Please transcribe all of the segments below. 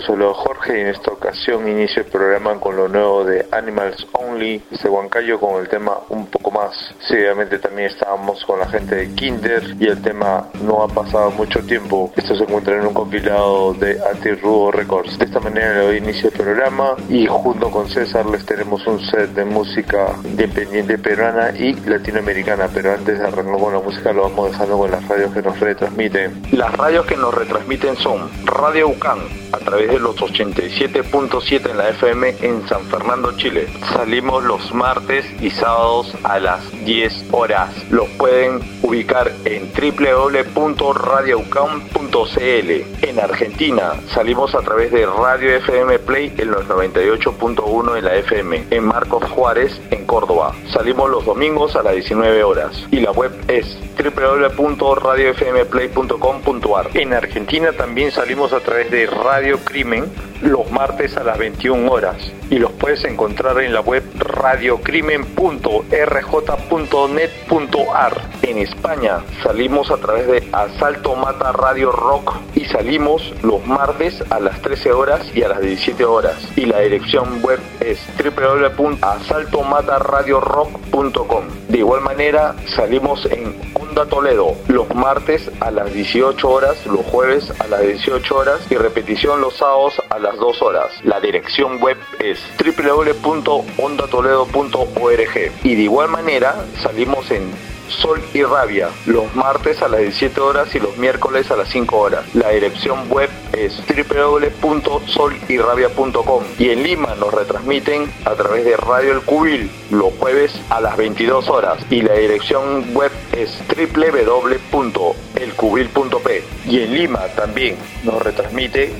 saludo Jorge y en esta ocasión inicio el programa con lo nuevo de Animals Only de Huancayo con el tema Un poco más. Sí, obviamente también estábamos con la gente de Kinder y el tema No ha pasado mucho tiempo. Esto se encuentra en un compilado de Anti-Rubo Records. De esta manera le doy inicio al programa y junto con César les tenemos un set de música independiente peruana y latinoamericana. Pero antes de arrancar con la música lo vamos dejando con las radios que nos retransmiten. Las radios que nos retransmiten son Radio UCAN a través de los 87.7 en la FM en San Fernando, Chile. Salimos los martes y sábados a las 10 horas. Los pueden ubicar en www.radioucam.cl. En Argentina salimos a través de Radio FM Play en los 98.1 en la FM. En Marcos Juárez, en Córdoba. Salimos los domingos a las 19 horas. Y la web es www.radiofmplay.com.ar. En Argentina también salimos a través de Radio Crimen los martes a las 21 horas y los puedes encontrar en la web radiocrimen.rj.net.ar. En España salimos a través de Asalto Mata Radio Rock y salimos los martes a las 13 horas y a las 17 horas. Y la dirección web es www.asaltomataradiorock.com. De igual manera salimos en Onda Toledo los martes a las 18 horas, los jueves a las 18 horas y repetición los sábados a las 2 horas. La dirección web es www.ondatoledo.org y de igual manera salimos en Sol y Rabia, los martes a las 17 horas y los miércoles a las 5 horas. La dirección web es www.solyrabia.com y en Lima nos retransmiten a través de Radio El Cubil los jueves a las 22 horas y la dirección web es www.elcubil.p y en Lima también nos retransmite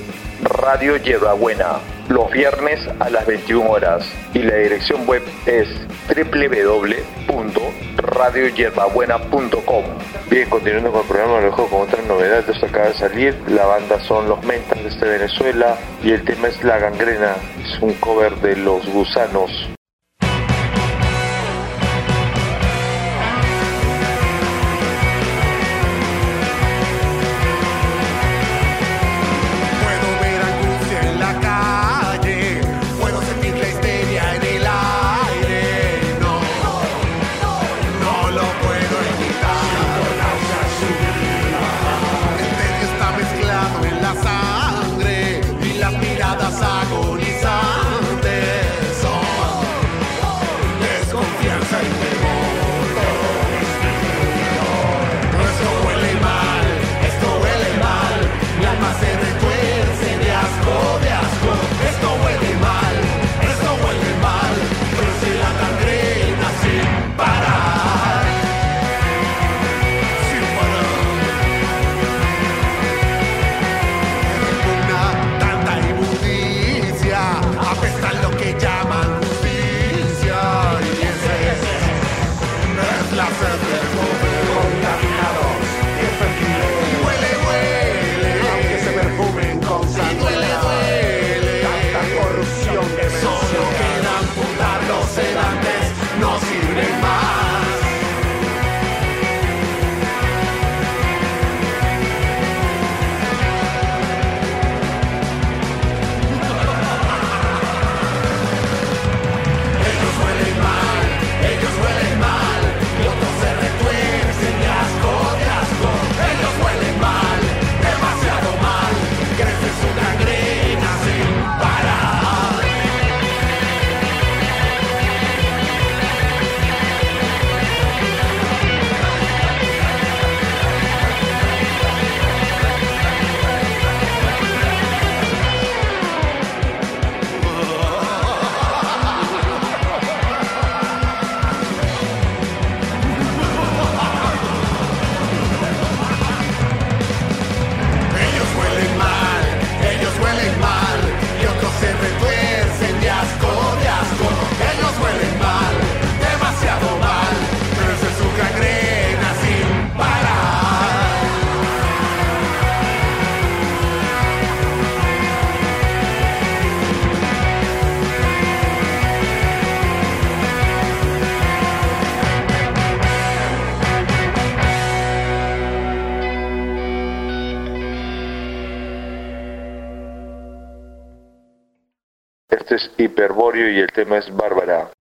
Radio Buena los viernes a las 21 horas y la dirección web es www.radioyerbabuena.com. Bien, continuando con el programa, lo dejo con otra novedad. Esto acaba de salir. La banda son Los Mentas desde Venezuela y el tema es La Gangrena. Es un cover de Los Gusanos. Tema es Bárbara.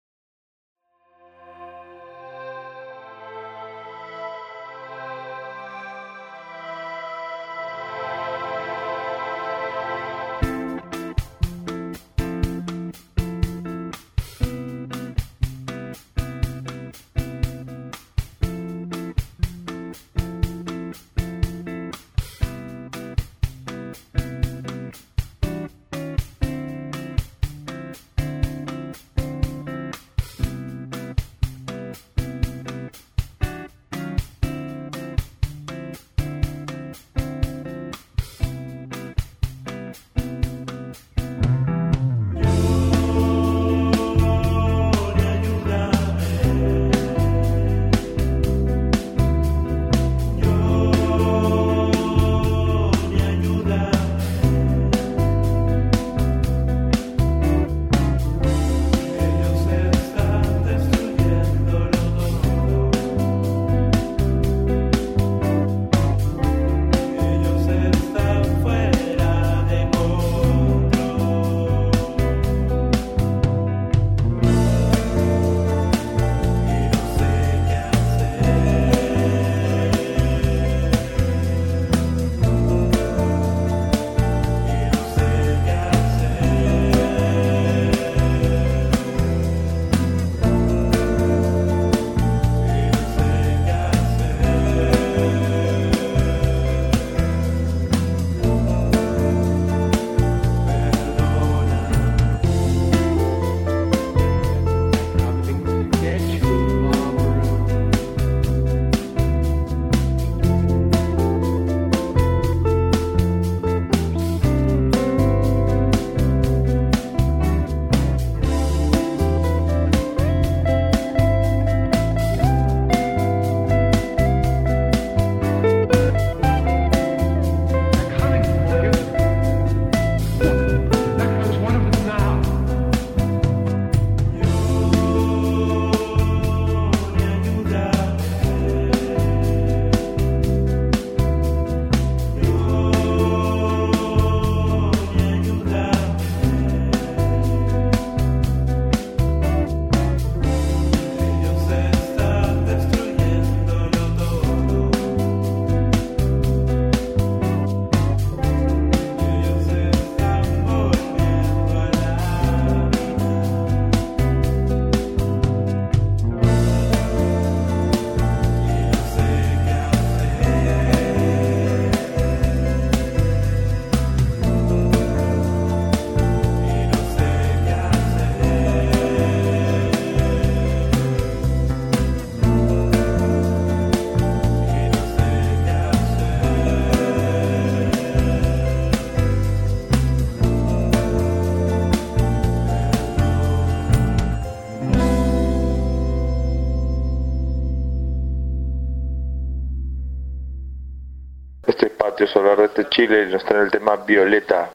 Solar de este Chile nos trae el tema Violeta.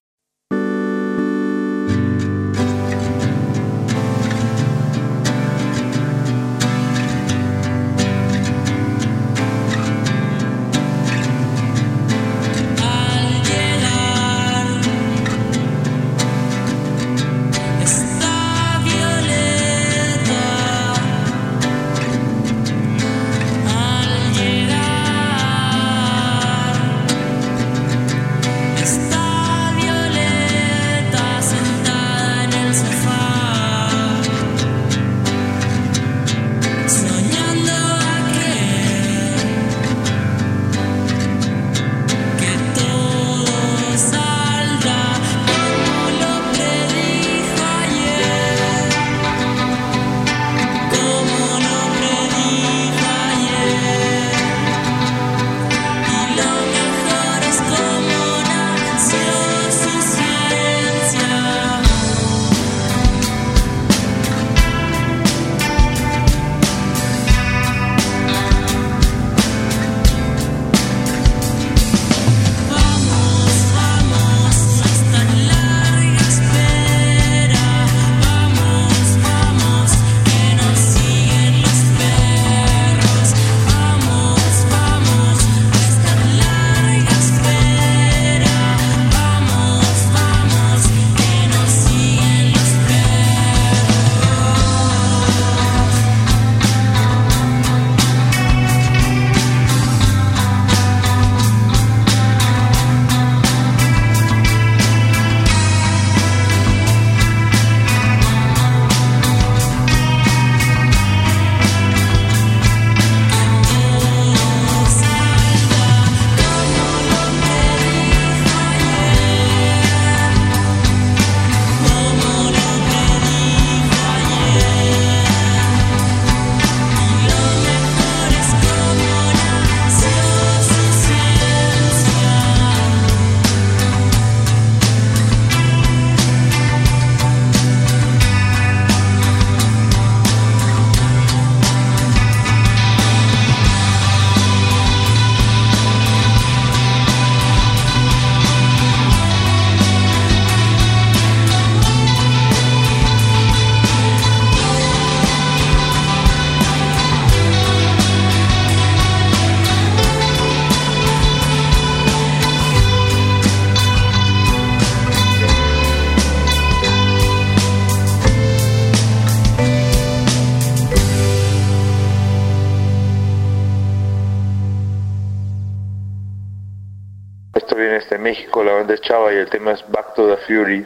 Fury.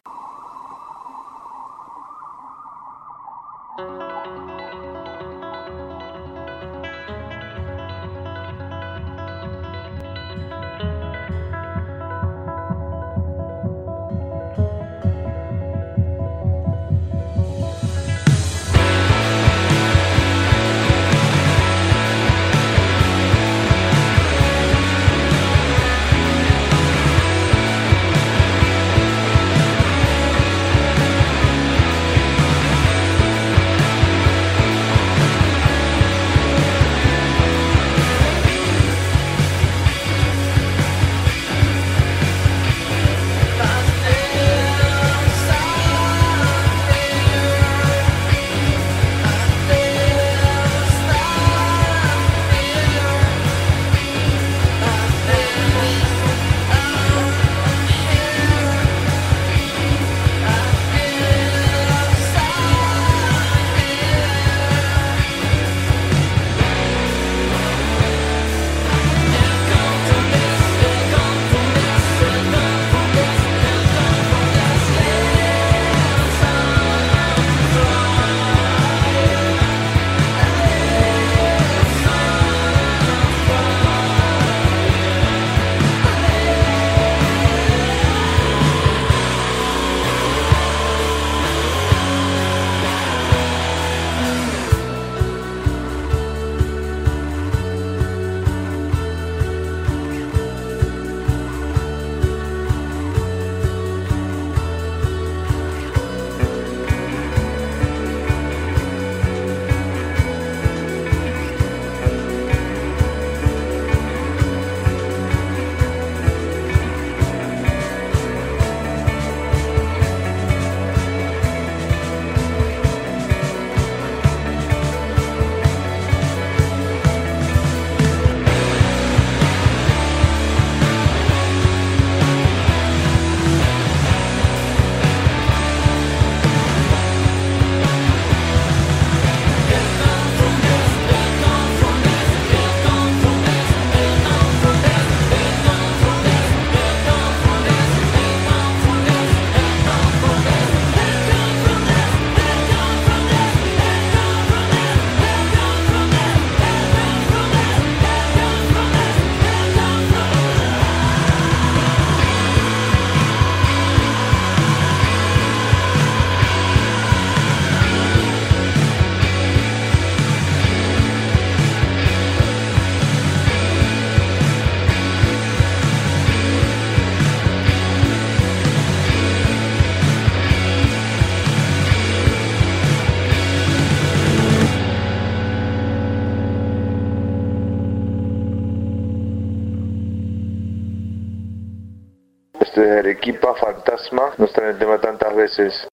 Fantasma nos traen el tema tantas veces.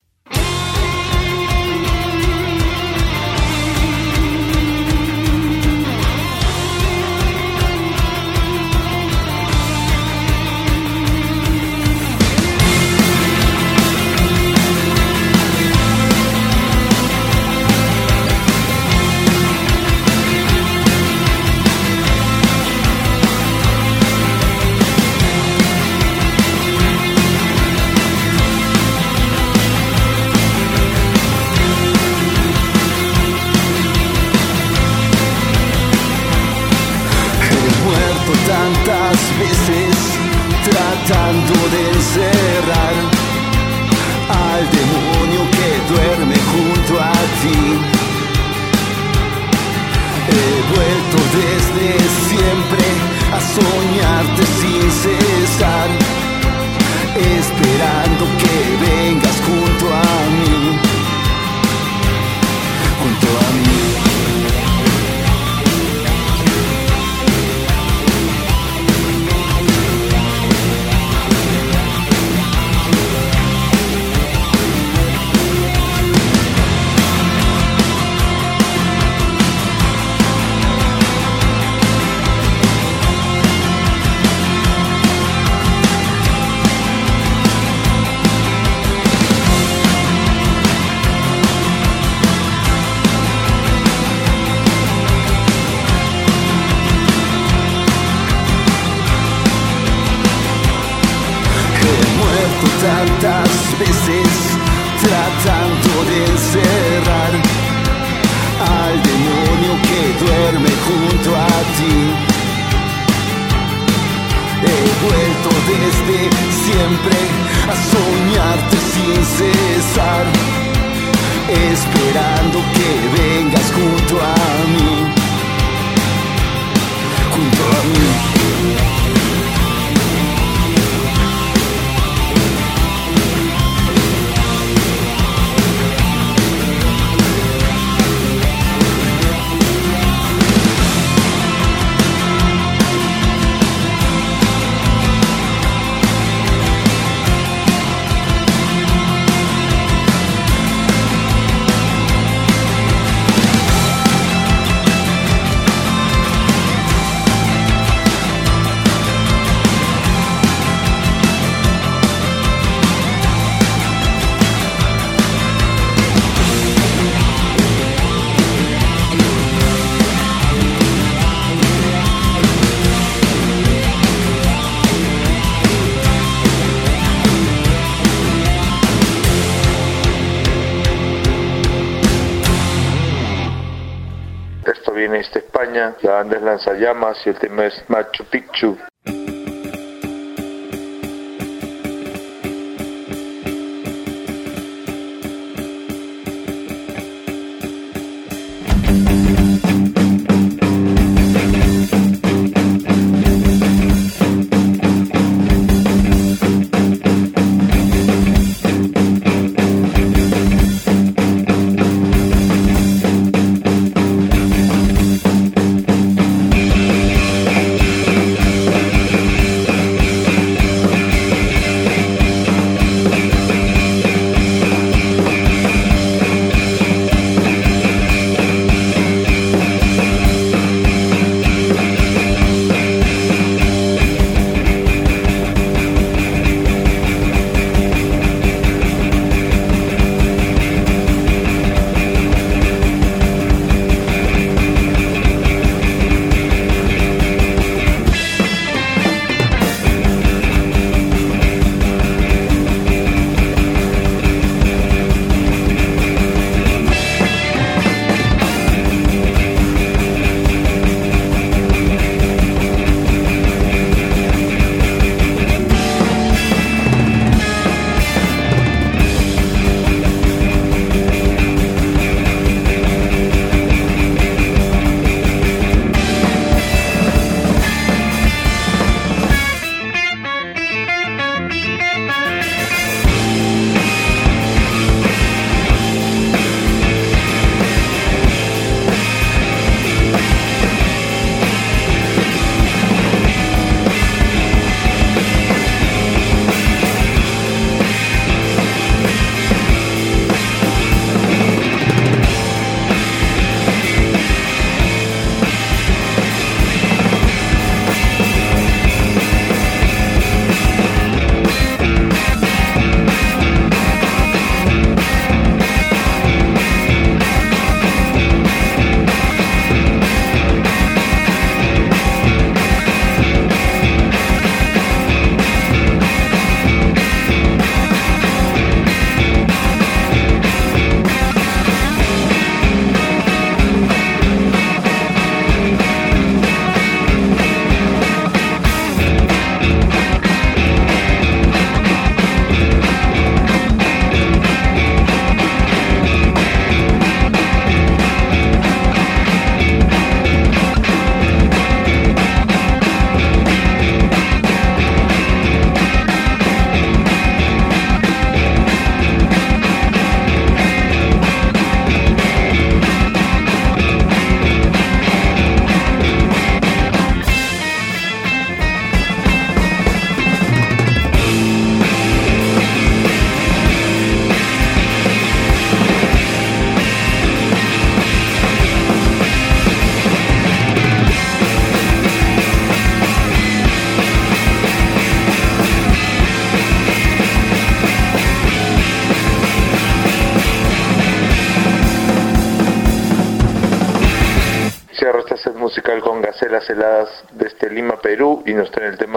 En esta España, la banda es Lanzallamas y el tema es Machu Picchu.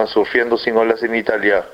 sufriendo sin olas en Italia.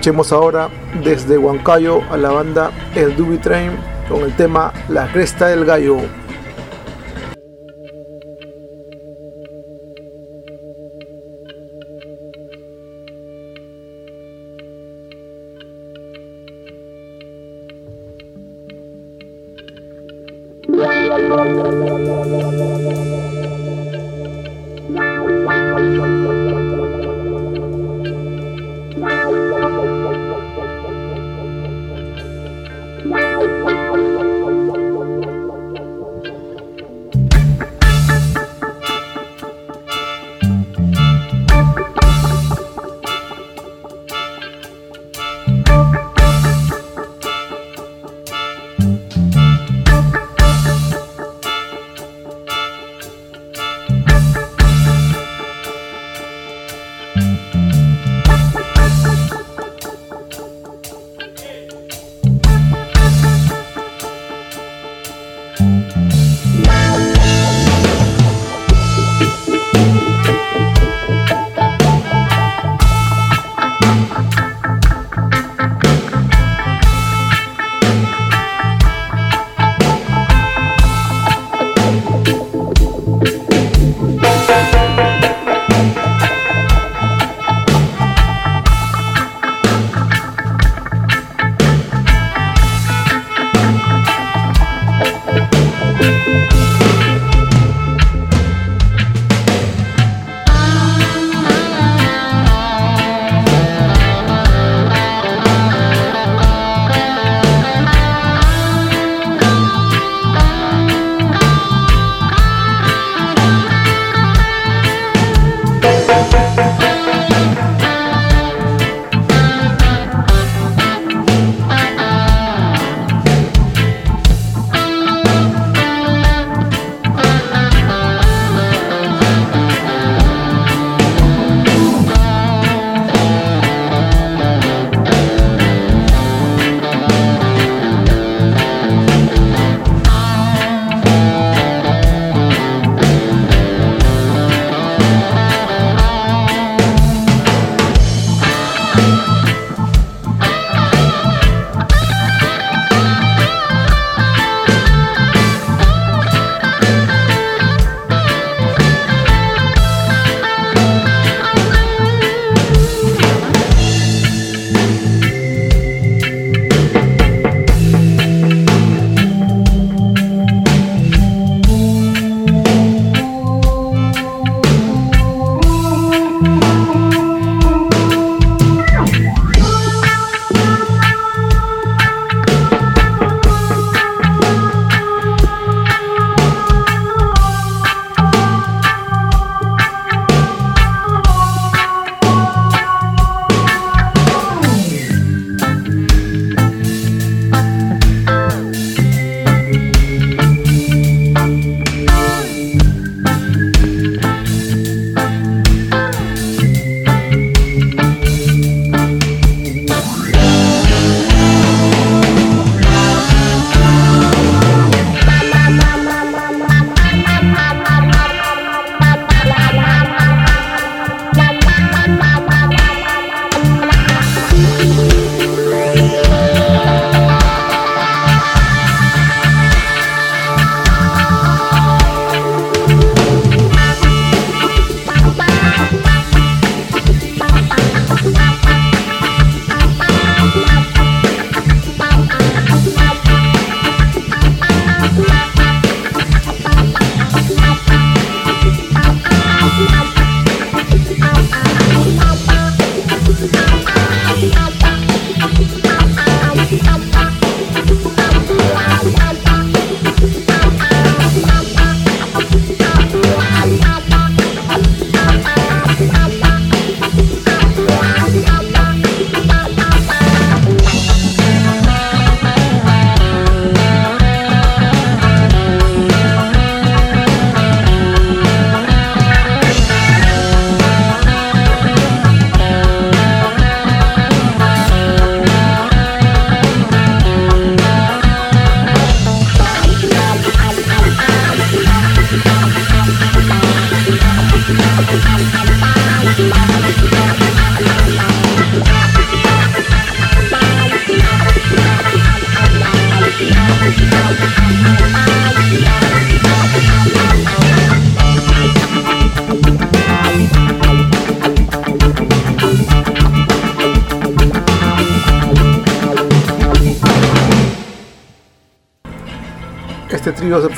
Escuchemos ahora desde Huancayo a la banda El Dubi Train con el tema La Cresta del Gallo.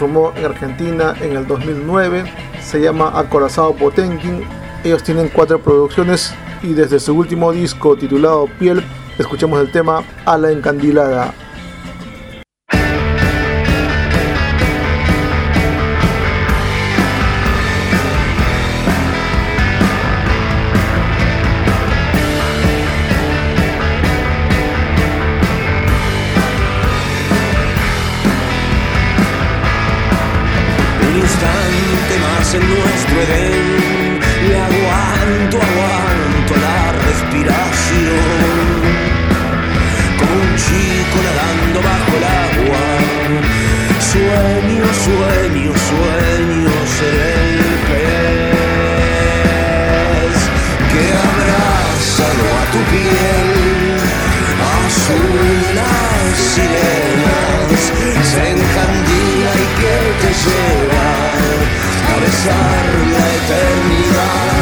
Este trío se formó en Argentina en el 2009, se llama Acorazado Potenkin. Ellos tienen cuatro producciones y desde su último disco titulado Piel escuchemos el tema A la Encandilada. te lleva a besar la eternidad.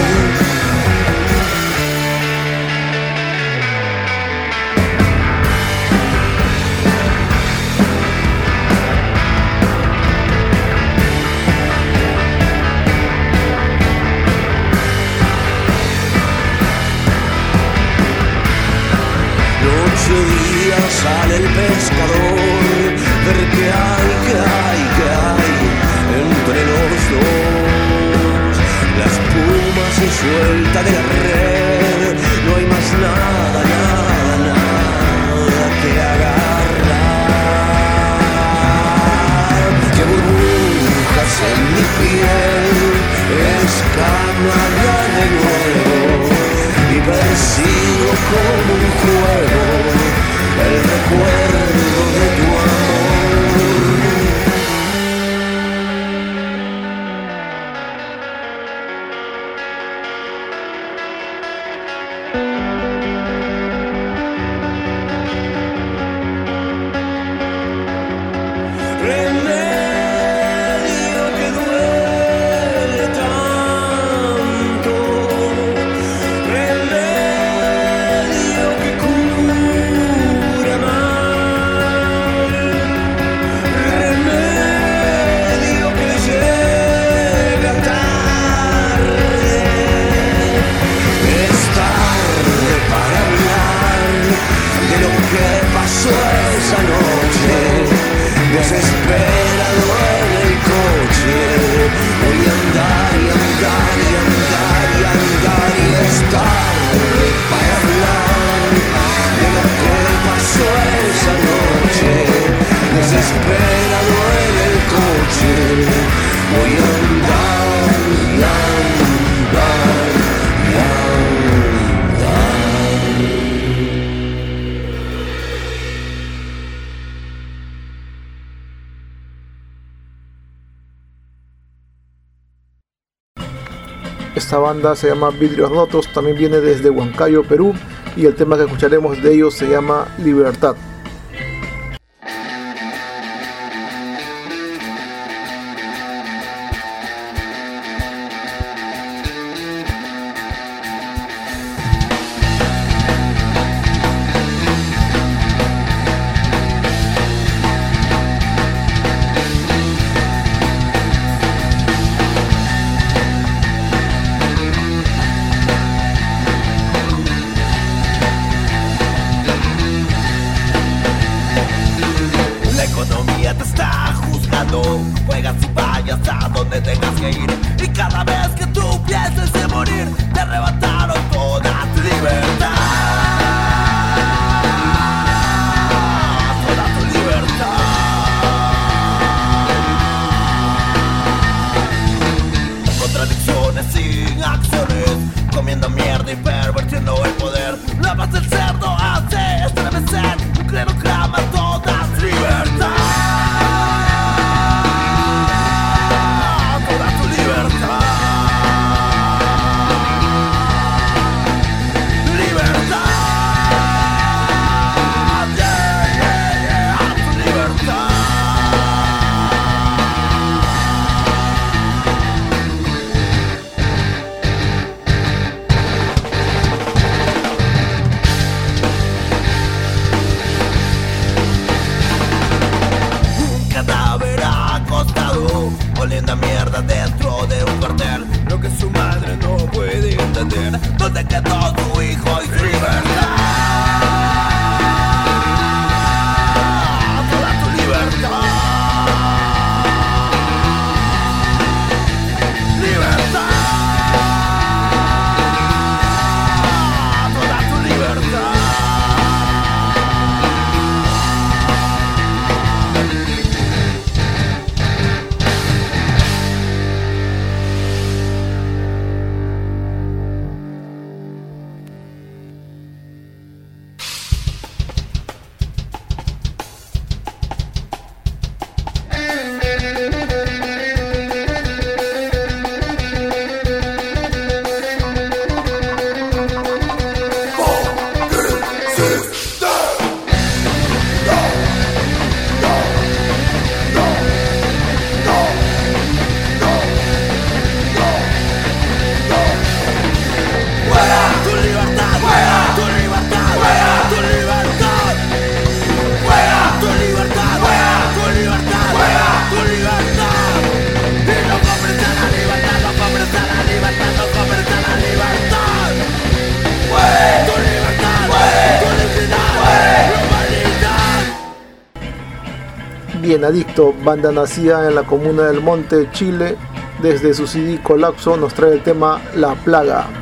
Esta banda se llama Vidrios Rotos, también viene desde Huancayo, Perú, y el tema que escucharemos de ellos se llama Libertad. dentro de un cartel Lo que su madre no puede entender ¿Dónde quedó tu hijo y su libertad? Adicto, banda nacida en la comuna del Monte, Chile. Desde su CD Colapso nos trae el tema La Plaga.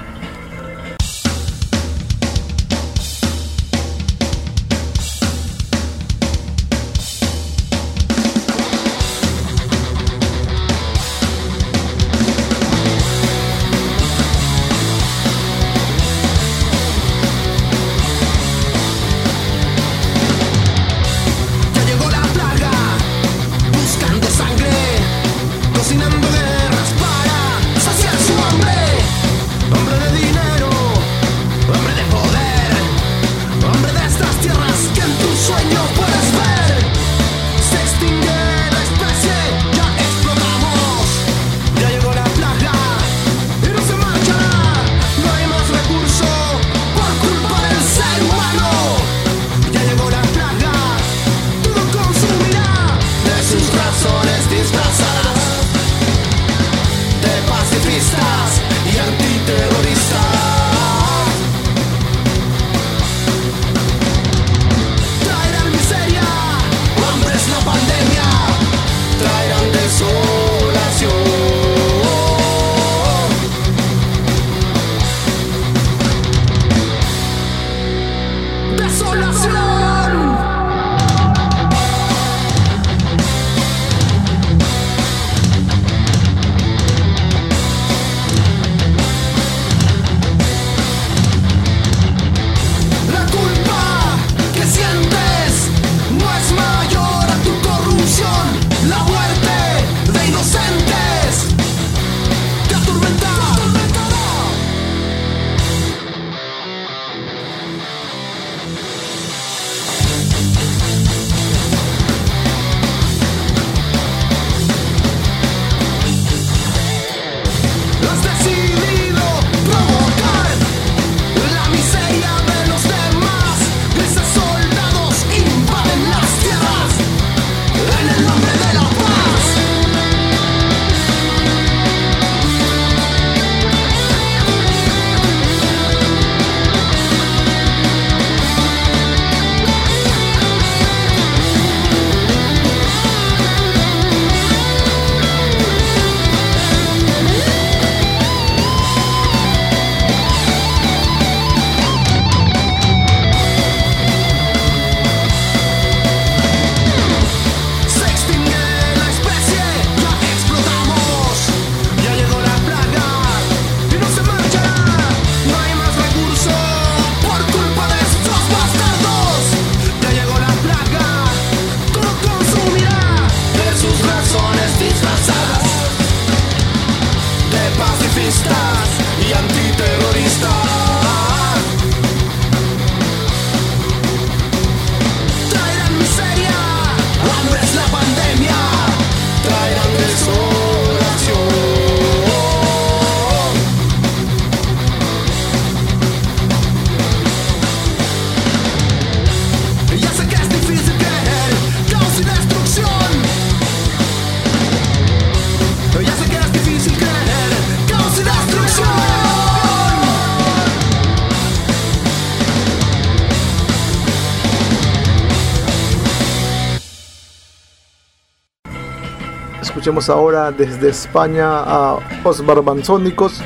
Escuchemos ahora desde España a Os Barbanzónicos,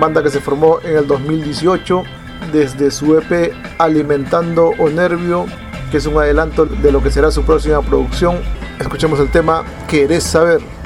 banda que se formó en el 2018 desde su EP Alimentando o Nervio, que es un adelanto de lo que será su próxima producción. Escuchemos el tema Querés saber.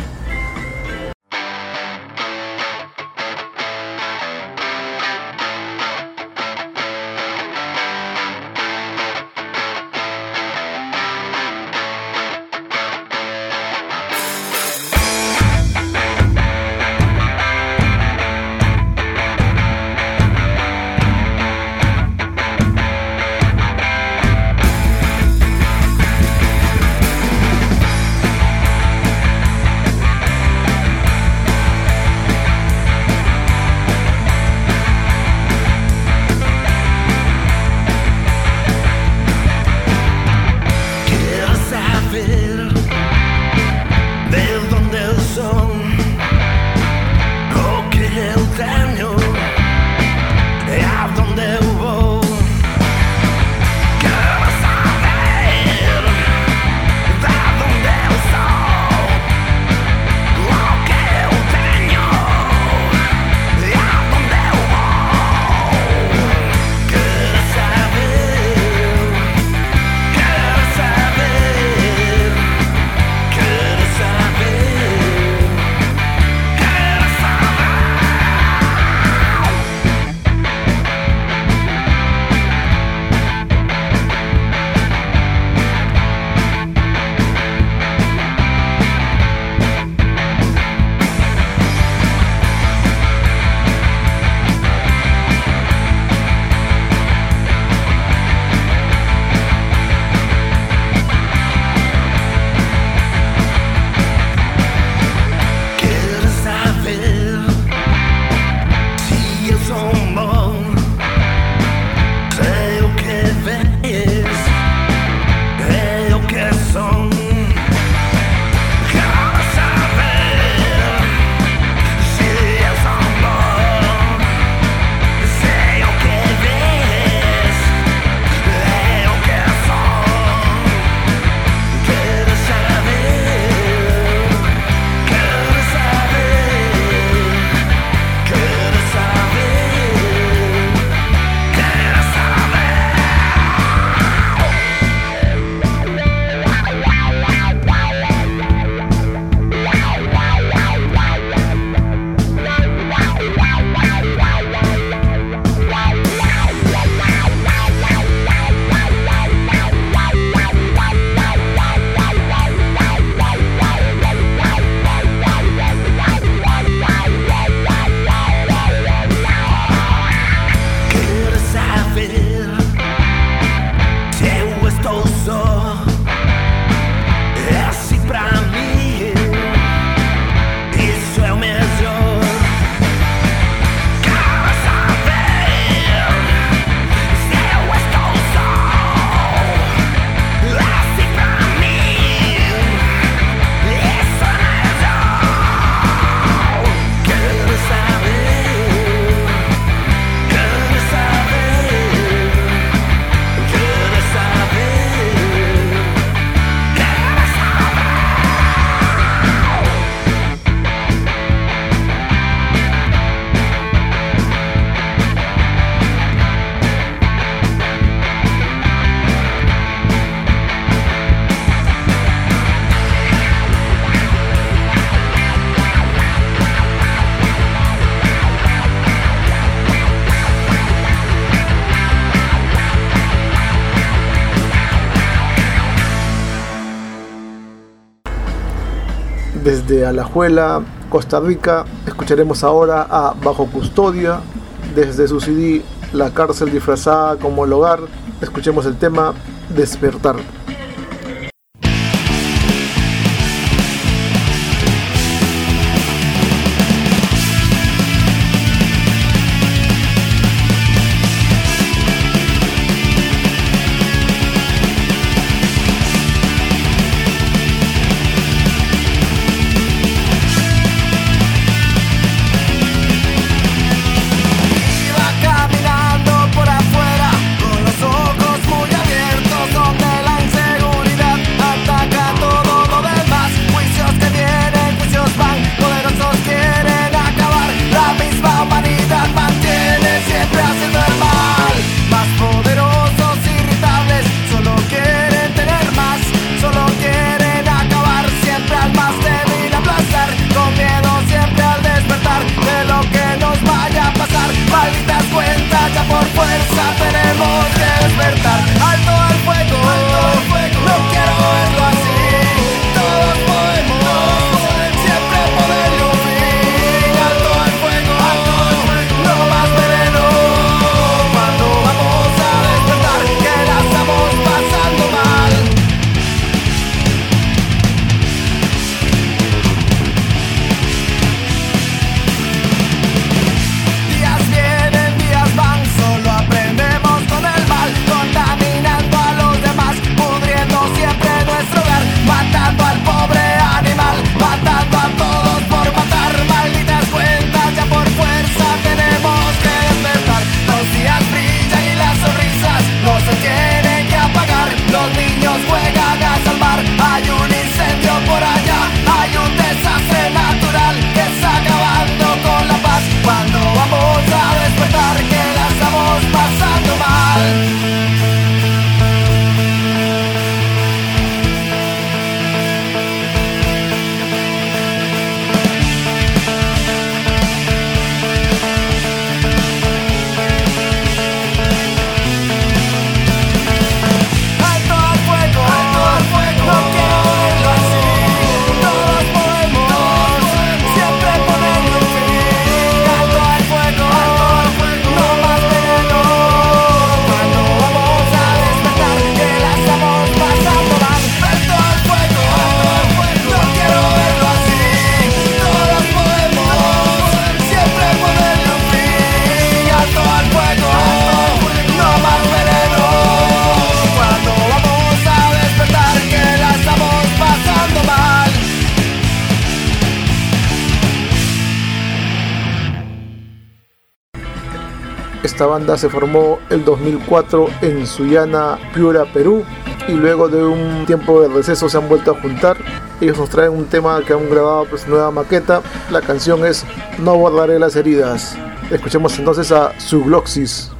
Alajuela, Costa Rica, escucharemos ahora a Bajo Custodia. Desde su CD La cárcel disfrazada como el hogar, escuchemos el tema Despertar. Esta banda se formó el 2004 en Sullana, Piura, Perú, y luego de un tiempo de receso se han vuelto a juntar. Ellos nos traen un tema que han grabado pues nueva maqueta. La canción es No borraré las heridas. Escuchemos entonces a Subloxis.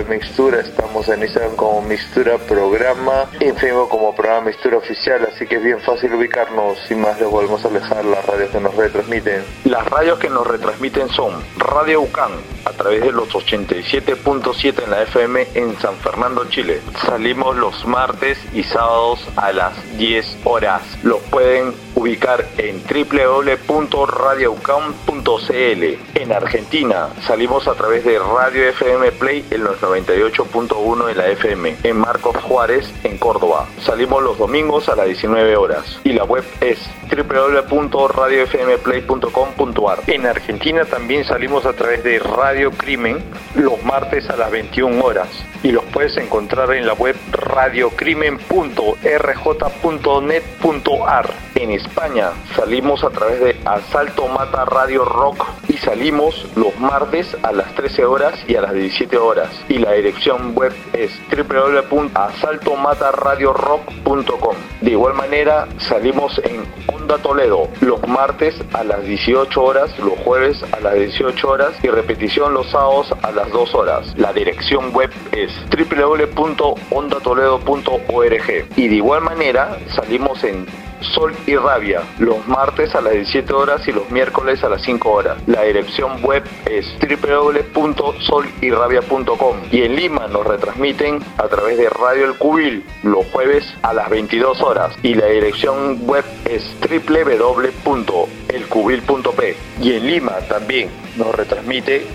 Arroba Mixtura, estamos en Instagram como Mixtura Programa, en Facebook como Programa Mixtura Oficial, así que es bien fácil ubicarnos. Sin más, les volvemos a alejar las radios que nos retransmiten. Las radios que nos retransmiten son Radio UCAN a través de los 87.7 en la FM en San Fernando, Chile. Salimos los martes y sábados a las 10 horas. Los pueden ubicar en www.radioucam.cl. En Argentina salimos a través de Radio FM Play en los 98.1 en la FM. En Marcos Juárez, en Córdoba. Salimos los domingos a las 19 horas. Y la web es www.radiofmplay.com.ar. En Argentina también salimos a través de Radio Crimen los martes a las 21 horas. Y los puedes encontrar en la web radiocrimen.rj.net.ar. En España salimos a través de Asalto Mata Radio Rock y salimos los martes a las 13 horas y a las 17 horas. Y la dirección web es www.asaltomataradiorock.com. De igual manera salimos en Onda Toledo los martes a las 18 horas, los jueves a las 18 horas y repetición los sábados a las 2 horas. La dirección web es www.ondatoledo.org. Y de igual manera salimos en Sol y Rabia, los martes a las 17 horas y los miércoles a las 5 horas. La dirección web es www.solyrabia.com y en Lima nos retransmiten a través de Radio El Cubil los jueves a las 22 horas. Y la dirección web es www.elcubil.p y en Lima también nos retransmite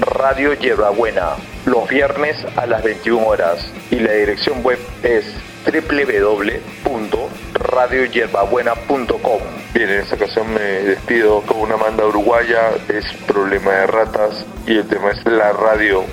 Radio Buena los viernes a las 21 horas. Y la dirección web es www.radioyerbabuena.com. Bien, en esta ocasión me despido con una banda uruguaya, es Problema de Ratas y el tema es La Radio